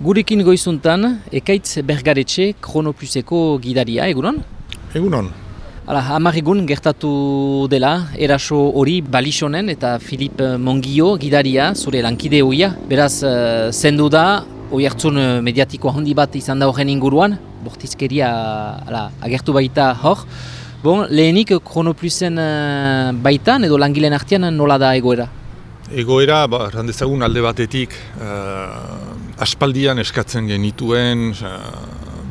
Gurekin goizuntan, ekaitz bergaretxe kronopluseko gidaria, egunon? Egunon. Hala, hamar egun gertatu dela, eraso hori Balixonen eta Filip Mongio gidaria, zure lankide hoia. Beraz, uh, zendu da, hoi hartzun uh, mediatiko handi bat izan da horren inguruan, bortizkeria hala, agertu baita hor. Bon, lehenik kronoplusen uh, baitan edo langileen artean nola da egoera? Egoera, ba, randezagun alde batetik, uh, aspaldian eskatzen genituen uh,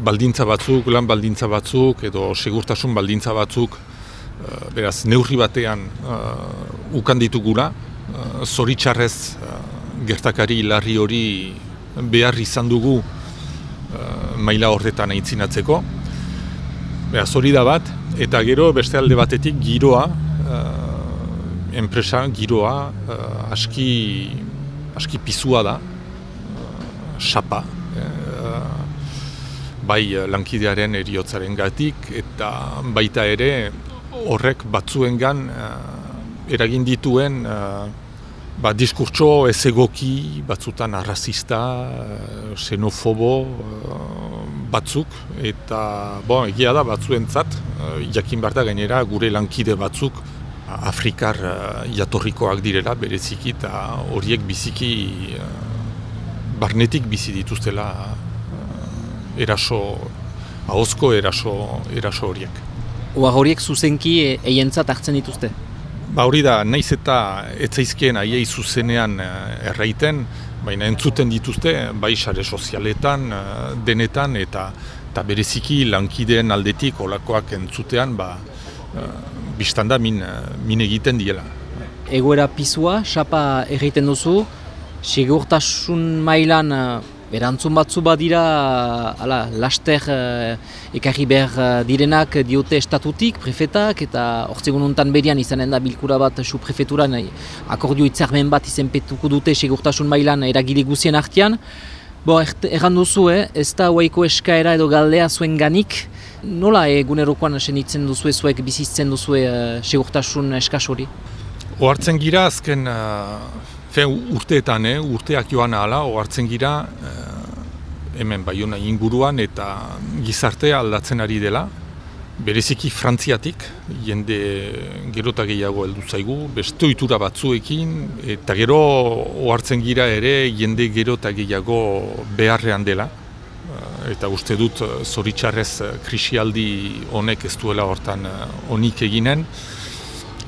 baldintza batzuk, lan baldintza batzuk, edo segurtasun baldintza batzuk, uh, beraz, neurri batean uh, ukan ditugula, uh, zoritxarrez uh, gertakari larri hori behar izan dugu uh, maila horretan aintzinatzeko. Beraz, hori da bat, eta gero beste alde batetik giroa, enpresa giroa uh, aski, aski pizua da, uh, xapa, uh, bai lankidearen eriotzaren gatik, eta baita ere horrek batzuengan eragin dituen ba, diskurtso ez egoki batzutan arrazista, xenofobo batzuk, eta bon, egia da batzuentzat, jakin behar da gainera gure lankide batzuk, Afrikar jatorrikoak direla bereziki eta horiek biziki barnetik bizi dituztela uh, eraso, ahozko eraso, eraso horiek. Oa horiek zuzenki eientzat hartzen dituzte? Ba hori da, naiz eta etzaizkien aiei zuzenean erraiten, baina entzuten dituzte, bai sare sozialetan, denetan, eta, eta bereziki lankideen aldetik olakoak entzutean, ba, biztanda min, min egiten diela. Egoera pizua, xapa egiten duzu, segurtasun mailan berantzun batzu badira ala, laster uh, ekarri behar direnak diote estatutik, prefetak, eta ortsegun untan berian izanen da bilkura bat su prefeturan akordio itzarmen bat izenpetuko dute segurtasun mailan eragile guzien artean. Bo, erran duzu, eh? ez da huaiko eskaera edo galdea zuen ganik, Nola egunerokoan senitzen duzu zuek bizitzen duzu e, segurtasun eskas hori? Oartzen gira azken uh, urteetan, eh, urteak joan ahala, oartzen gira uh, hemen baiona inguruan eta gizartea aldatzen ari dela. Bereziki frantziatik, jende gero eta gehiago heldu zaigu, beste oitura batzuekin, eta gero oartzen gira ere jende gero eta gehiago beharrean dela eta uste dut eh, zoritxarrez eh, krisialdi honek ez duela hortan eh, onik eginen.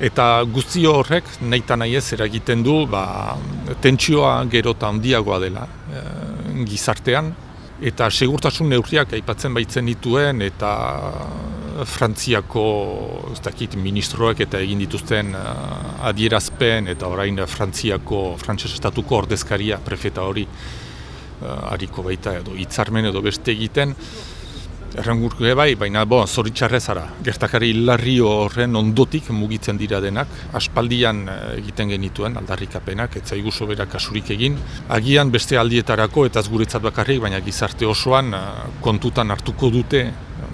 Eta guzti horrek nahi eta nahi ez eragiten du ba, tentsioa gero eta handiagoa dela gizartean. Eta segurtasun neurriak aipatzen baitzen dituen eta Frantziako ez dakit, ministroek eta egin dituzten adierazpen eta orain Frantziako, Frantses estatuko ordezkaria prefeta hori uh, ariko baita edo hitzarmen edo beste egiten errangurko bai, baina bo, zoritxarrez ara. Gertakari larri horren ondotik mugitzen dira denak, aspaldian eh, egiten genituen aldarrikapenak, ez zaigu sobera kasurik egin. Agian beste aldietarako eta guretzat bakarrik, baina gizarte osoan eh, kontutan hartuko dute,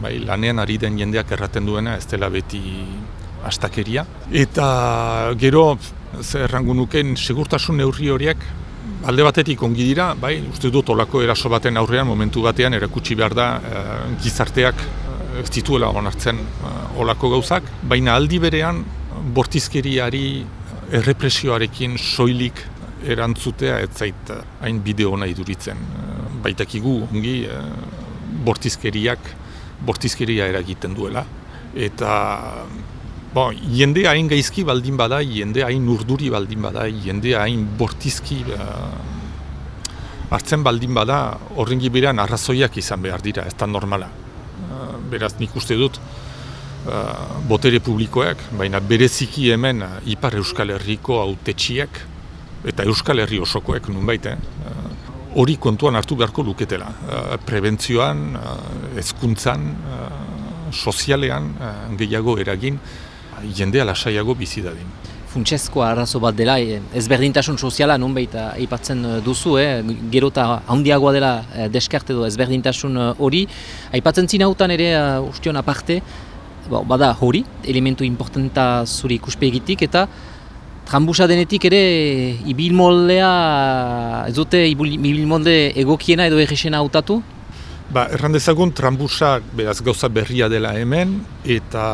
bai, lanean ari den jendeak erraten duena, ez dela beti astakeria. Eta gero, zer errangu nuken, segurtasun neurri horiek, alde batetik ongi dira, bai, uste dut olako eraso baten aurrean momentu batean erakutsi behar da e, gizarteak e, ez dituela onartzen e, olako gauzak, baina aldi berean bortizkeriari errepresioarekin soilik erantzutea ez zait hain bideo nahi duritzen. Baitakigu ongi e, bortizkeriak bortizkeria eragiten duela eta Bon, jende hain gaizki baldin bada, jende hain urduri baldin bada, jende hain bortizki uh, hartzen baldin bada, horren gibirean arrazoiak izan behar dira, ez da normala. Uh, beraz nik uste dut, uh, botere publikoak, baina bereziki hemen uh, Ipar Euskal Herriko autetxiek, eta Euskal Herri osokoek nunbait, eh? hori kontuan hartu beharko luketela. Prebentzioan, ezkuntzan, uh, sozialean, gehiago eragin, jendea lasaiago bizi dadin. Funtsezko arazo bat dela, eh, ezberdintasun soziala non baita aipatzen eh, duzu, eh? gero eta handiagoa dela eh, deskarte edo ezberdintasun hori. Aipatzen zin hautan ere, ustion aparte, bada hori, elementu importanta zuri ikuspegitik, eta Trambusa denetik ere ibil moldea, ez dute ibil molde egokiena edo egisena hautatu? Ba, erran dezagun trambusa beraz gauza berria dela hemen eta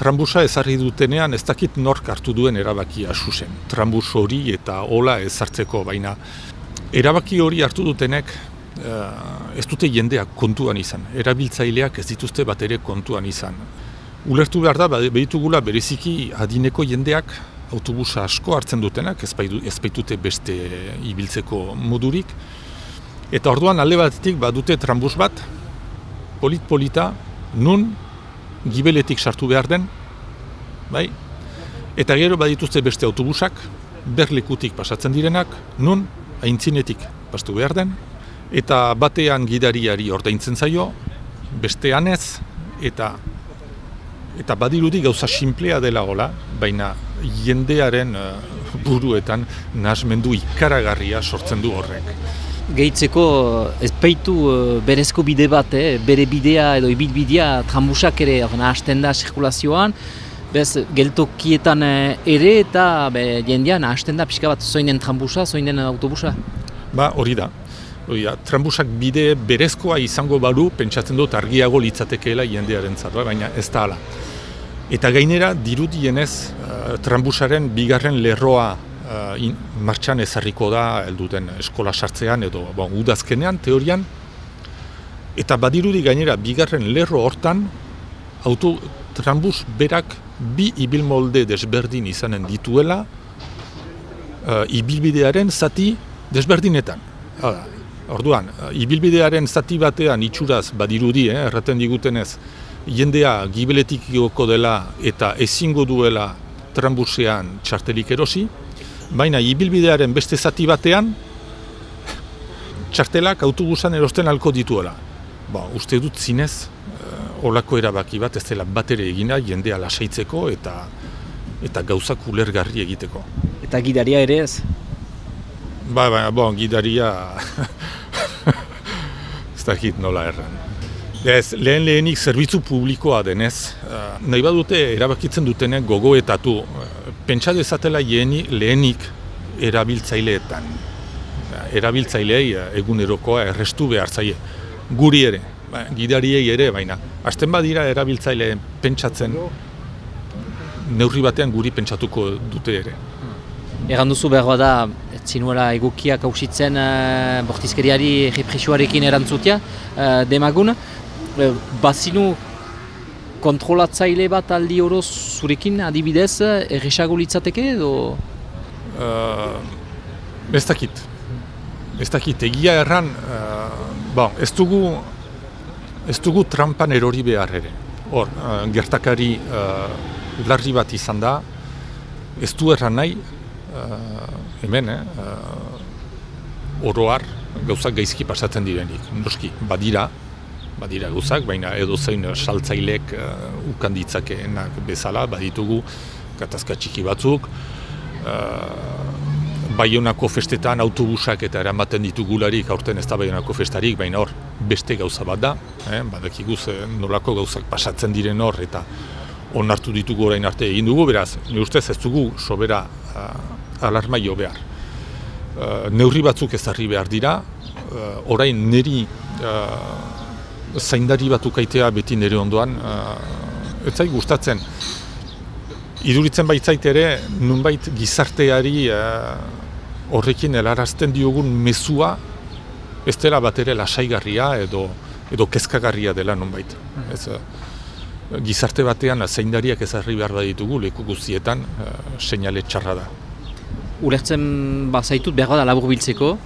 trambusa ezarri dutenean ez dakit nork hartu duen erabakia susen. Trambus hori eta hola ezartzeko baina erabaki hori hartu dutenek uh, ez dute jendeak kontuan izan. Erabiltzaileak ez dituzte bat ere kontuan izan. Ulertu behar da, behitugula bereziki adineko jendeak autobusa asko hartzen dutenak, ez, baitute beste ibiltzeko modurik. Eta orduan alde batetik badute trambus bat, polit-polita, nun gibeletik sartu behar den, bai? Eta gero badituzte beste autobusak, berlekutik pasatzen direnak, nun aintzinetik pastu behar den, eta batean gidariari ordaintzen zaio, bestean ez, eta eta badirudi gauza simplea dela gola, baina jendearen uh, buruetan nasmendu ikaragarria sortzen du horrek. Gehitzeko ez peitu uh, berezko bide bat, eh? bere bidea edo ibilbidea trambusak ere nahasten da zirkulazioan, bez geltokietan uh, ere eta be, jendea nahasten da pixka bat zoin den trambusa, zoin den autobusa? Ba hori da. Oia, trambusak bide berezkoa izango balu, pentsatzen dut argiago litzatekeela jendearen zarra, baina ez da ala. Eta gainera, dirudienez, uh, trambusaren bigarren lerroa uh, in, martxan ezarriko da, elduten eskola sartzean edo bon, udazkenean, teorian. Eta badirudi gainera, bigarren lerro hortan, auto trambus berak bi ibilmolde desberdin izanen dituela, uh, ibilbidearen zati desberdinetan. Hala, orduan, uh, ibilbidearen zati batean itxuraz badirudi, eh, erraten digutenez, jendea gibeletik dela eta ezingo duela trambusean txartelik erosi, baina ibilbidearen beste zati batean txartelak autobusan erosten alko dituela. Ba, uste dut zinez, uh, olako erabaki bat ez dela bat ere egina jendea lasaitzeko eta eta gauzak ulergarri egiteko. Eta gidaria ere ez? Ba, ba, bon, gidaria... ez da hit nola erran. Ez, lehen lehenik zerbitzu publikoa denez, uh, nahi badute erabakitzen dutenek gogoetatu, uh, pentsa dezatela lehenik erabiltzaileetan. Erabiltzailei uh, egunerokoa errestu behar zaie. Guri ere, ba, gidariei ere, baina. Azten badira erabiltzaile pentsatzen, neurri batean guri pentsatuko dute ere. Egan duzu behar bada, zinuela egukiak hausitzen uh, bortizkeriari represioarekin erantzutia, demagun. Eh, bazinu kontrolatzaile bat aldi oro zurekin adibidez erresago litzateke edo? Uh, ez dakit. Ez dakit, egia erran, uh, bon, ez dugu ez dugu trampan erori behar ere. Hor, uh, gertakari uh, larri bat izan da, ez du erran nahi, uh, hemen, eh, uh, oroar, gauzak gaizki pasatzen direnik. Noski, badira, badira guzak, baina edo zein saltzailek uh, ukan ditzakeenak bezala, baditugu katazka txiki batzuk. Uh, Baionako festetan autobusak eta eramaten ditugularik aurten ez da Baionako festarik, baina hor beste gauza bat da, eh? badakiguz nolako gauzak pasatzen diren hor eta onartu ditugu orain arte egin dugu, beraz, ni ustez ez dugu sobera uh, alarma jo behar. Uh, neurri batzuk ezarri behar dira, uh, orain neri zaindari bat ukaitea beti nire ondoan, uh, ez zait gustatzen. Iduritzen baitzait ere, nunbait gizarteari uh, horrekin helarazten diogun mezua, ez dela bat ere lasaigarria edo, edo kezkagarria dela nunbait. Ez, uh, gizarte batean zaindariak ezarri behar ditugu leku guztietan uh, seinale txarra da. Ulertzen bazaitut behar da labur biltzeko,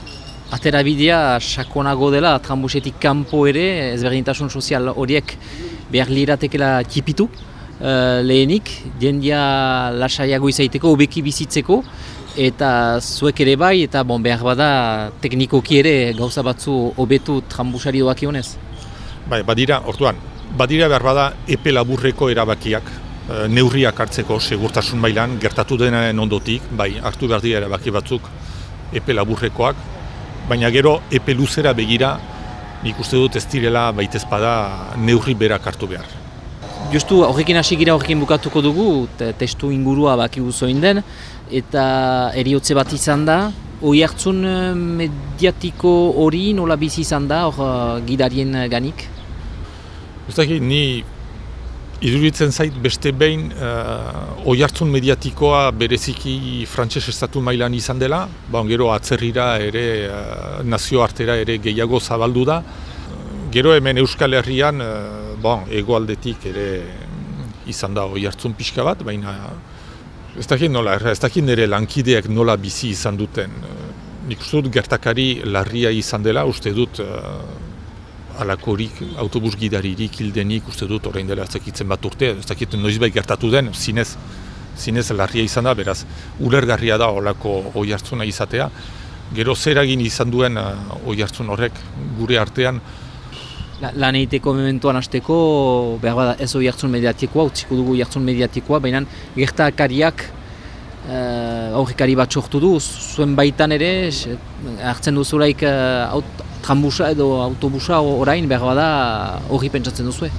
Atera bidea sakonago dela, trambusetik kanpo ere, ezberdintasun sozial horiek behar liratekela tipitu uh, lehenik, jendia lasaiago izaiteko, ubeki bizitzeko, eta zuek ere bai, eta bon, behar bada teknikoki ere gauza batzu hobetu trambusari doak ionez? Bai, badira, orduan, badira behar bada epe laburreko erabakiak, uh, neurriak hartzeko segurtasun mailan gertatu denaren ondotik, bai, hartu behar dira erabaki batzuk epe laburrekoak, baina gero epe luzera begira nik uste dut ez direla baitezpada neurri berak hartu behar. justu horrekin hasi gira horrekin bukatuko dugu, testu ingurua baki guzoin den, eta eriotze bat izan da, hori hartzun eh, mediatiko hori nola bizi izan da, hor uh, gidarien ganik? Uztaki, ni iduritzen zait beste behin uh, oi hartzun mediatikoa bereziki frantses estatu mailan izan dela, ba, gero atzerrira ere, uh, nazio artera ere gehiago zabaldu da. Gero hemen Euskal Herrian, uh, bon, egoaldetik ere izan da oi hartzun pixka bat, baina ez dakit nola, ez dakit nire lankideak nola bizi izan duten. Nik uste dut gertakari larria izan dela, uste dut alakorik autobus gidaririk hildenik uste dut orain dela ezakitzen bat urte, ez dakit noizbait gertatu den, zinez, zinez larria izan da, beraz, ulergarria da olako oi hartzuna izatea. Gero zer egin izan duen uh, oi hartzun horrek gure artean. La, lan egiteko mementuan hasteko behar bada ez oi hartzun mediatikoa, utziko dugu oi hartzun mediatikoa, baina gertakariak uh, aurrikari bat sortu du, zuen baitan ere, hartzen duzulaik uh, trambusa edo autobusa orain behar bada hori pentsatzen duzu.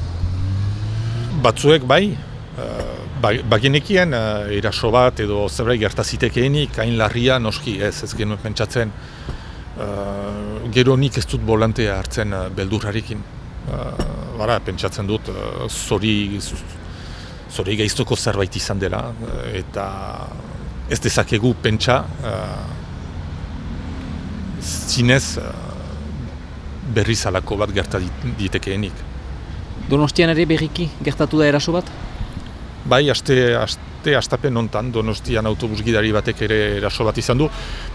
Batzuek bai, uh, bagenekien uh, eraso bat edo zerbait gertazitekeenik hain larria noski ez, ez genuen pentsatzen uh, gero nik ez dut bolantea hartzen beldurrarekin. Bara, pentsatzen dut zori, zori gaiztoko zerbait izan dela eta ez dezakegu pentsa zinez berriz alako bat gerta ditekeenik. Donostian ere berriki gertatu da eraso bat? Bai, aste, aste astapen nontan Donostian autobus gidari batek ere eraso bat izan du.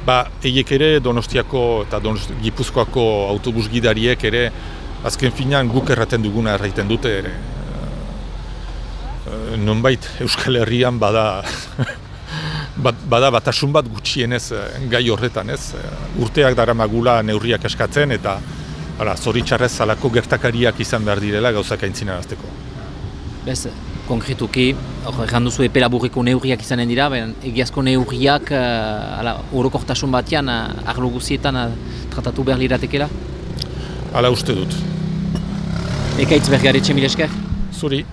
Ba, eiek ere Donostiako eta Donosti, Gipuzkoako autobus gidariek ere azken finean guk erraten duguna erraiten dute ere. E, nonbait Euskal Herrian bada bada batasun bat gutxienez gai horretan, ez? Urteak dara magula neurriak eskatzen eta Hala, zoritxarrez alako gertakariak izan behar direla gauzak aintzina azteko. Bez, konkretuki, erran duzu epela burriko neurriak izanen dira, ben, egiazko neurriak uh, orokortasun batean uh, arlo guzietan uh, tratatu behar liratekela? Hala uste dut. Ekaitz bergaretxe mil esker? Zuri.